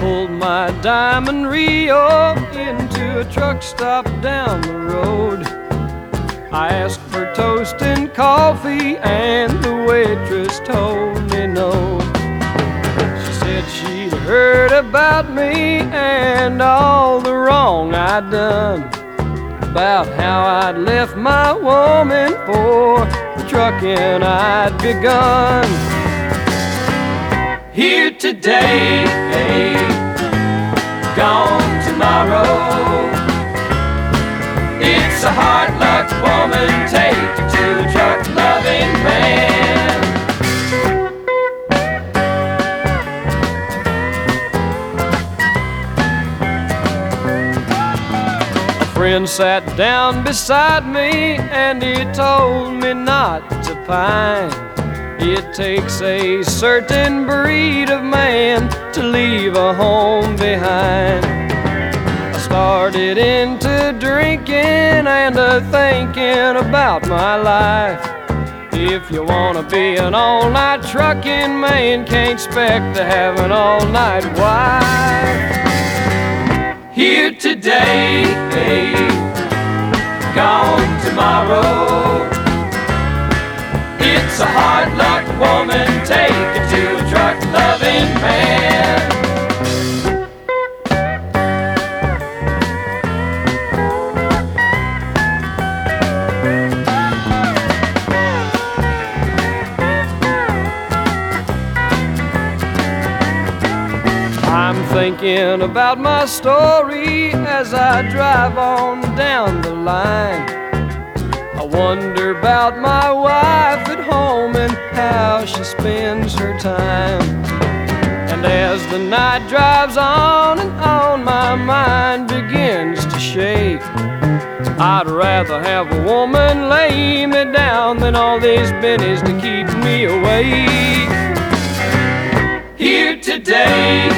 Pulled my Diamond Reo into a truck stop down the road. I asked for toast and coffee, and the waitress told me no. She said she'd heard about me and all the wrong I'd done. About how I'd left my woman for the trucking I'd begun. Here today, gone tomorrow. It's a hard luck woman, take to a truck loving man. A friend sat down beside me and he told me not to pine. It takes a certain breed of man to leave a home behind. I started into drinking and a thinking about my life. If you wanna be an all-night trucking man, can't expect to have an all-night wife. Here today, gone tomorrow. I'm thinking about my story as I drive on down the line. I wonder about my wife at home and how she spends her time. And as the night drives on and on, my mind begins to shake. I'd rather have a woman lay me down than all these bennies to keep me awake. Here today,